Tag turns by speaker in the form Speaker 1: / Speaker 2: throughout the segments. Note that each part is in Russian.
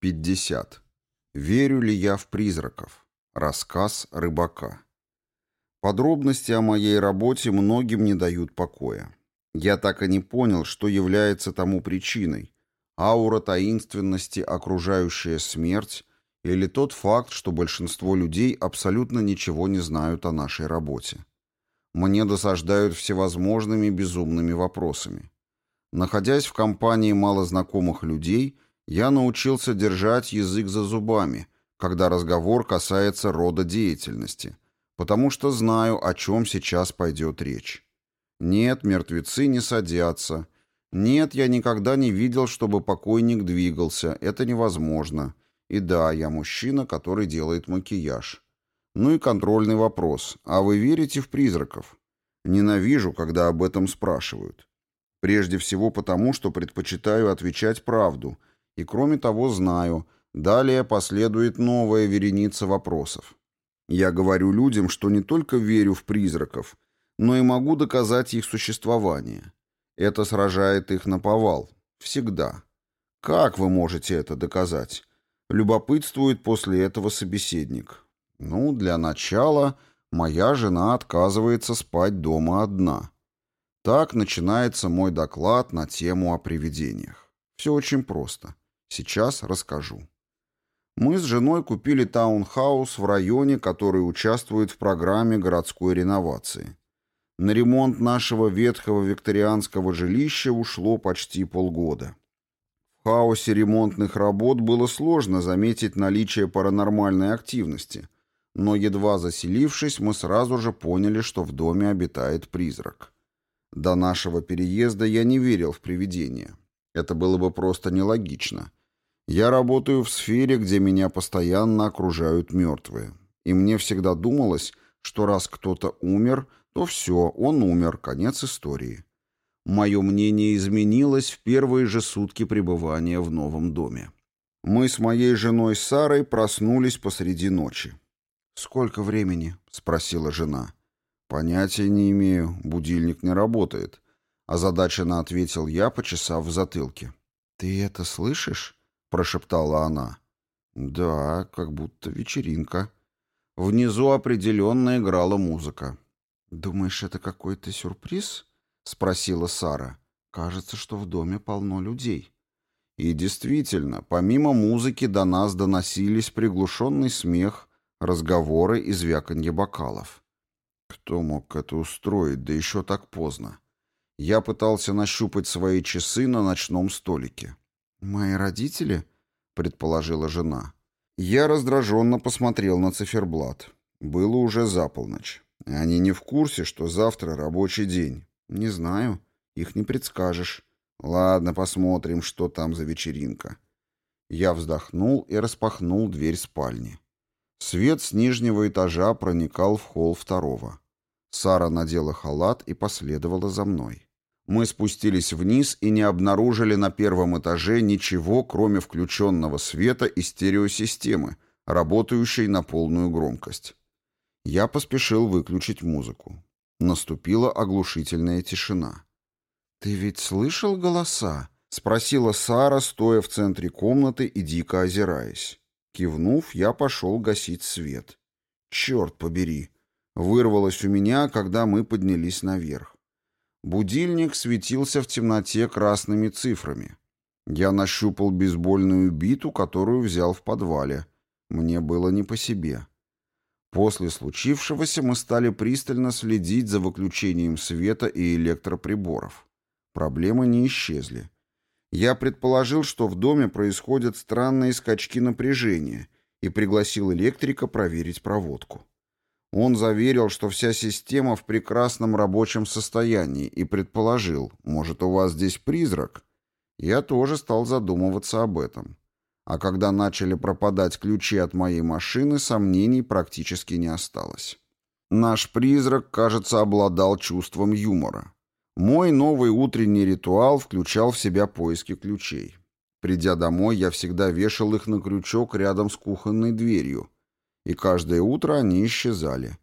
Speaker 1: 50. Верю ли я в призраков? Рассказ рыбака. Подробности о моей работе многим не дают покоя. Я так и не понял, что является тому причиной. Аура таинственности, окружающая смерть, или тот факт, что большинство людей абсолютно ничего не знают о нашей работе. Мне досаждают всевозможными безумными вопросами. Находясь в компании малознакомых людей – я научился держать язык за зубами, когда разговор касается рода деятельности, потому что знаю, о чем сейчас пойдет речь. Нет, мертвецы не садятся. Нет, я никогда не видел, чтобы покойник двигался. Это невозможно. И да, я мужчина, который делает макияж. Ну и контрольный вопрос. А вы верите в призраков? Ненавижу, когда об этом спрашивают. Прежде всего потому, что предпочитаю отвечать правду – и кроме того знаю, далее последует новая вереница вопросов. Я говорю людям, что не только верю в призраков, но и могу доказать их существование. Это сражает их на повал. Всегда. Как вы можете это доказать? Любопытствует после этого собеседник. Ну, для начала, моя жена отказывается спать дома одна. Так начинается мой доклад на тему о привидениях. Все очень просто. Сейчас расскажу. Мы с женой купили таунхаус в районе, который участвует в программе городской реновации. На ремонт нашего ветхого викторианского жилища ушло почти полгода. В хаосе ремонтных работ было сложно заметить наличие паранормальной активности, но едва заселившись, мы сразу же поняли, что в доме обитает призрак. До нашего переезда я не верил в привидения. Это было бы просто нелогично. Я работаю в сфере, где меня постоянно окружают мертвые. И мне всегда думалось, что раз кто-то умер, то все, он умер, конец истории. Мое мнение изменилось в первые же сутки пребывания в новом доме. Мы с моей женой Сарой проснулись посреди ночи. «Сколько времени?» — спросила жена. «Понятия не имею, будильник не работает», — озадаченно ответил я, почесав в затылке. «Ты это слышишь?» — прошептала она. «Да, как будто вечеринка». Внизу определенно играла музыка. «Думаешь, это какой-то сюрприз?» — спросила Сара. «Кажется, что в доме полно людей». И действительно, помимо музыки до нас доносились приглушенный смех, разговоры и звяканье бокалов. Кто мог это устроить, да еще так поздно? Я пытался нащупать свои часы на ночном столике. «Мои родители?» — предположила жена. Я раздраженно посмотрел на циферблат. Было уже за полночь. Они не в курсе, что завтра рабочий день. Не знаю. Их не предскажешь. Ладно, посмотрим, что там за вечеринка. Я вздохнул и распахнул дверь спальни. Свет с нижнего этажа проникал в холл второго. Сара надела халат и последовала за мной. Мы спустились вниз и не обнаружили на первом этаже ничего, кроме включенного света и стереосистемы, работающей на полную громкость. Я поспешил выключить музыку. Наступила оглушительная тишина. «Ты ведь слышал голоса?» — спросила Сара, стоя в центре комнаты и дико озираясь. Кивнув, я пошел гасить свет. «Черт побери!» — вырвалось у меня, когда мы поднялись наверх. Будильник светился в темноте красными цифрами. Я нащупал бейсбольную биту, которую взял в подвале. Мне было не по себе. После случившегося мы стали пристально следить за выключением света и электроприборов. Проблемы не исчезли. Я предположил, что в доме происходят странные скачки напряжения и пригласил электрика проверить проводку. Он заверил, что вся система в прекрасном рабочем состоянии и предположил, может, у вас здесь призрак? Я тоже стал задумываться об этом. А когда начали пропадать ключи от моей машины, сомнений практически не осталось. Наш призрак, кажется, обладал чувством юмора. Мой новый утренний ритуал включал в себя поиски ключей. Придя домой, я всегда вешал их на крючок рядом с кухонной дверью, и каждое утро они исчезали.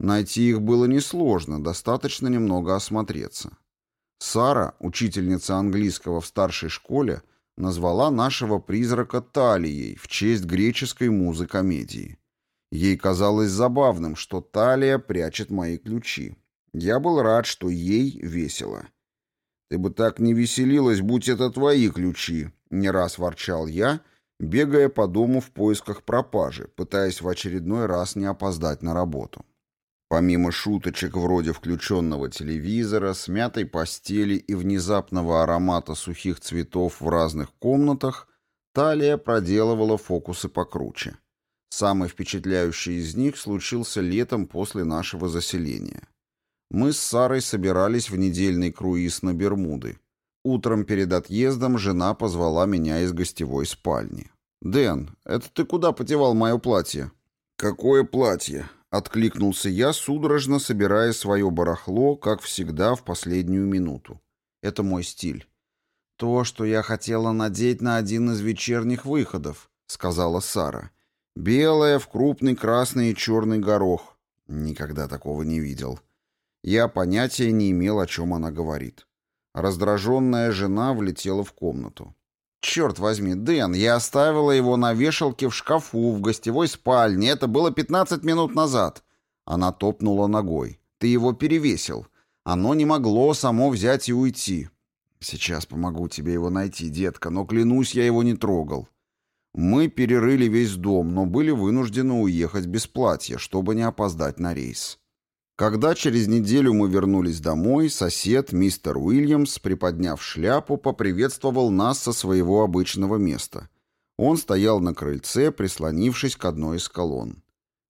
Speaker 1: Найти их было несложно, достаточно немного осмотреться. Сара, учительница английского в старшей школе, назвала нашего призрака Талией в честь греческой музы-комедии. Ей казалось забавным, что Талия прячет мои ключи. Я был рад, что ей весело. «Ты бы так не веселилась, будь это твои ключи», — не раз ворчал я, бегая по дому в поисках пропажи, пытаясь в очередной раз не опоздать на работу. Помимо шуточек вроде включенного телевизора, смятой постели и внезапного аромата сухих цветов в разных комнатах, Талия проделывала фокусы покруче. Самый впечатляющий из них случился летом после нашего заселения. Мы с Сарой собирались в недельный круиз на Бермуды. Утром перед отъездом жена позвала меня из гостевой спальни. «Дэн, это ты куда потевал мое платье?» «Какое платье?» — откликнулся я, судорожно собирая свое барахло, как всегда, в последнюю минуту. «Это мой стиль». «То, что я хотела надеть на один из вечерних выходов», — сказала Сара. «Белое в крупный красный и черный горох». Никогда такого не видел. Я понятия не имел, о чем она говорит. Раздраженная жена влетела в комнату. «Черт возьми, Дэн, я оставила его на вешалке в шкафу в гостевой спальне. Это было 15 минут назад». Она топнула ногой. «Ты его перевесил. Оно не могло само взять и уйти». «Сейчас помогу тебе его найти, детка, но клянусь, я его не трогал». Мы перерыли весь дом, но были вынуждены уехать без платья, чтобы не опоздать на рейс. Когда через неделю мы вернулись домой, сосед, мистер Уильямс, приподняв шляпу, поприветствовал нас со своего обычного места. Он стоял на крыльце, прислонившись к одной из колонн.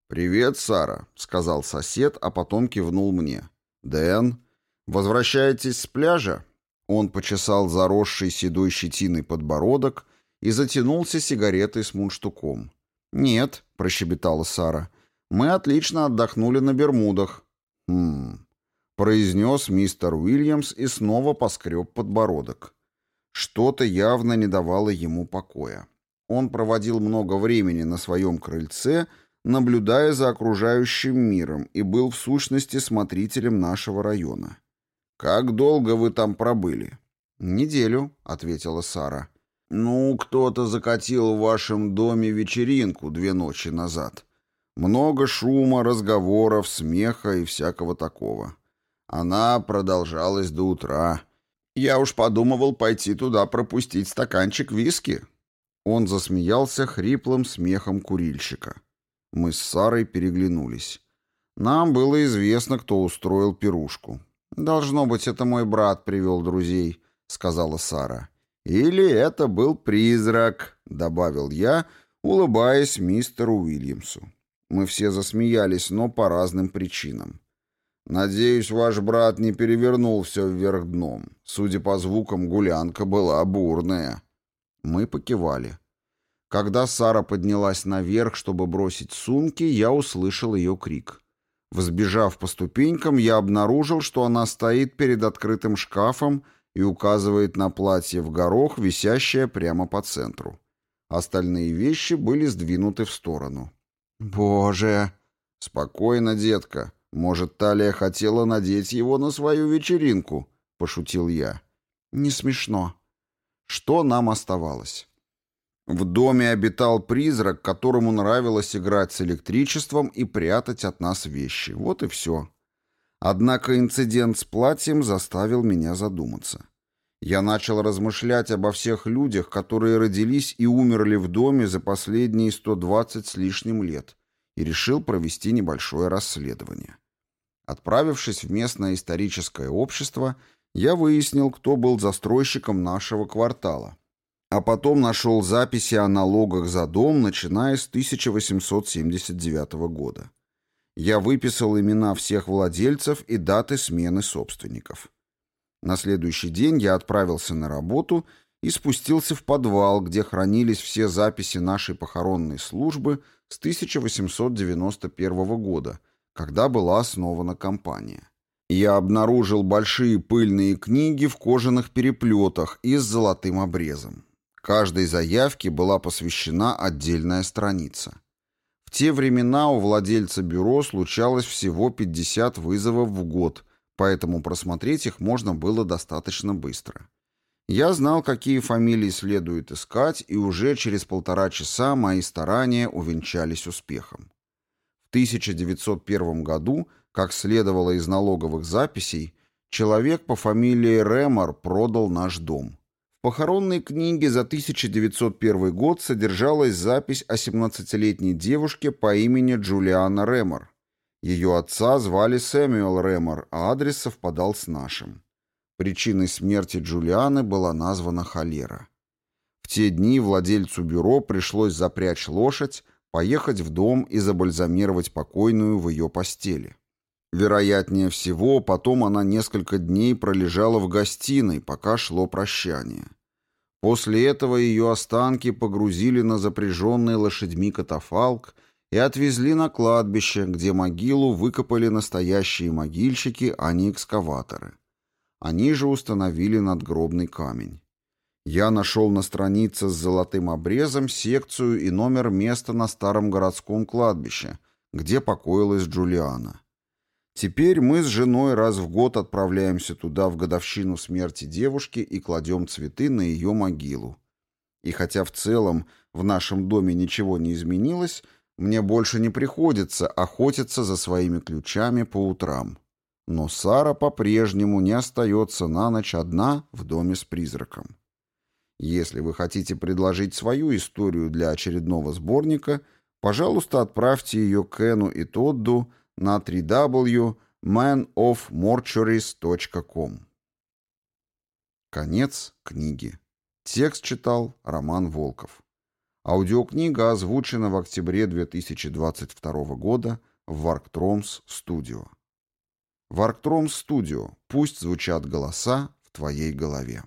Speaker 1: «Привет, Сара», — сказал сосед, а потом кивнул мне. «Дэн, возвращаетесь с пляжа?» Он почесал заросший седой щетиной подбородок и затянулся сигаретой с мундштуком. «Нет», — прощебетала Сара, — «мы отлично отдохнули на Бермудах. «Хм...» — произнес мистер Уильямс и снова поскреб подбородок. Что-то явно не давало ему покоя. Он проводил много времени на своем крыльце, наблюдая за окружающим миром, и был в сущности смотрителем нашего района. «Как долго вы там пробыли?» «Неделю», — ответила Сара. «Ну, кто-то закатил в вашем доме вечеринку две ночи назад. Много шума, разговоров, смеха и всякого такого. Она продолжалась до утра. Я уж подумывал пойти туда пропустить стаканчик виски. Он засмеялся хриплым смехом курильщика. Мы с Сарой переглянулись. Нам было известно, кто устроил пирушку. «Должно быть, это мой брат привел друзей», — сказала Сара. «Или это был призрак», — добавил я, улыбаясь мистеру Уильямсу. Мы все засмеялись, но по разным причинам. Надеюсь, ваш брат не перевернул все вверх дном. Судя по звукам, гулянка была бурная. Мы покивали. Когда Сара поднялась наверх, чтобы бросить сумки, я услышал ее крик. Взбежав по ступенькам, я обнаружил, что она стоит перед открытым шкафом и указывает на платье в горох, висящее прямо по центру. Остальные вещи были сдвинуты в сторону. «Боже!» «Спокойно, детка. Может, Талия хотела надеть его на свою вечеринку?» — пошутил я. «Не смешно. Что нам оставалось?» В доме обитал призрак, которому нравилось играть с электричеством и прятать от нас вещи. Вот и все. Однако инцидент с платьем заставил меня задуматься. Я начал размышлять обо всех людях, которые родились и умерли в доме за последние 120 с лишним лет, и решил провести небольшое расследование. Отправившись в местное историческое общество, я выяснил, кто был застройщиком нашего квартала, а потом нашел записи о налогах за дом, начиная с 1879 года. Я выписал имена всех владельцев и даты смены собственников. На следующий день я отправился на работу и спустился в подвал, где хранились все записи нашей похоронной службы с 1891 года, когда была основана компания. Я обнаружил большие пыльные книги в кожаных переплетах и с золотым обрезом. Каждой заявке была посвящена отдельная страница. В те времена у владельца бюро случалось всего 50 вызовов в год – поэтому просмотреть их можно было достаточно быстро. Я знал, какие фамилии следует искать, и уже через полтора часа мои старания увенчались успехом. В 1901 году, как следовало из налоговых записей, человек по фамилии Ремор продал наш дом. В похоронной книге за 1901 год содержалась запись о 17-летней девушке по имени Джулиана Ремор. Ее отца звали Сэмюэл Ремор, а адрес совпадал с нашим. Причиной смерти Джулианы была названа холера. В те дни владельцу бюро пришлось запрячь лошадь, поехать в дом и забальзамировать покойную в ее постели. Вероятнее всего, потом она несколько дней пролежала в гостиной, пока шло прощание. После этого ее останки погрузили на запряженный лошадьми катафалк и отвезли на кладбище, где могилу выкопали настоящие могильщики, а не экскаваторы. Они же установили надгробный камень. Я нашел на странице с золотым обрезом секцию и номер места на старом городском кладбище, где покоилась Джулиана. Теперь мы с женой раз в год отправляемся туда в годовщину смерти девушки и кладем цветы на ее могилу. И хотя в целом в нашем доме ничего не изменилось, мне больше не приходится охотиться за своими ключами по утрам. Но Сара по-прежнему не остается на ночь одна в доме с призраком. Если вы хотите предложить свою историю для очередного сборника, пожалуйста, отправьте ее Кену и Тодду на www.manofmortuaries.com. Конец книги. Текст читал Роман Волков. Аудиокнига озвучена в октябре 2022 года в Варктромс Студио. Варктромс Студио. Пусть звучат голоса в твоей голове.